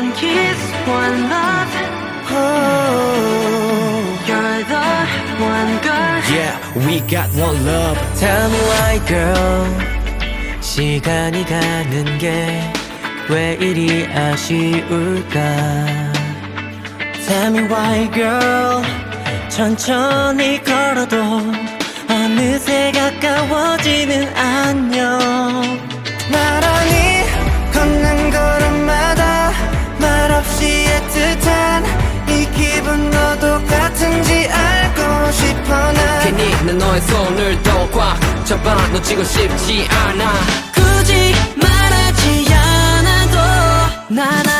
One kiss, one love. Oh, you're the one girl. Yeah, we got one love. Tell me why, girl. 시간이 가는 게 왜 이리 아쉬울까? Tell me why, girl. 천천히 걸어도 어느새 가까워지는 아. 너의 손을 더꽉 잡아. 놓치고 싶지 않아. 굳이 말하지 않아도 난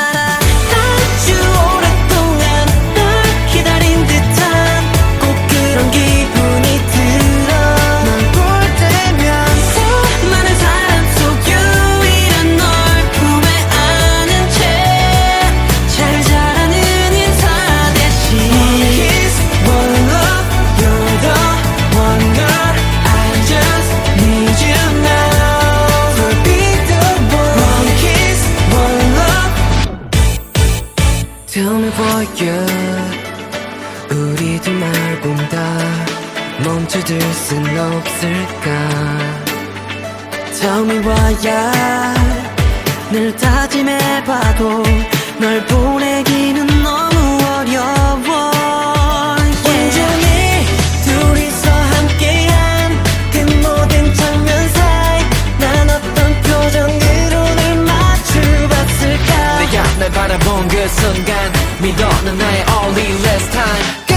yeah 우리도 말고 다 멈춰들 순 없을까? Tell me why야 늘 다짐해봐도 널 보내기 바라본 그 순간 믿어 난 나의 only last time.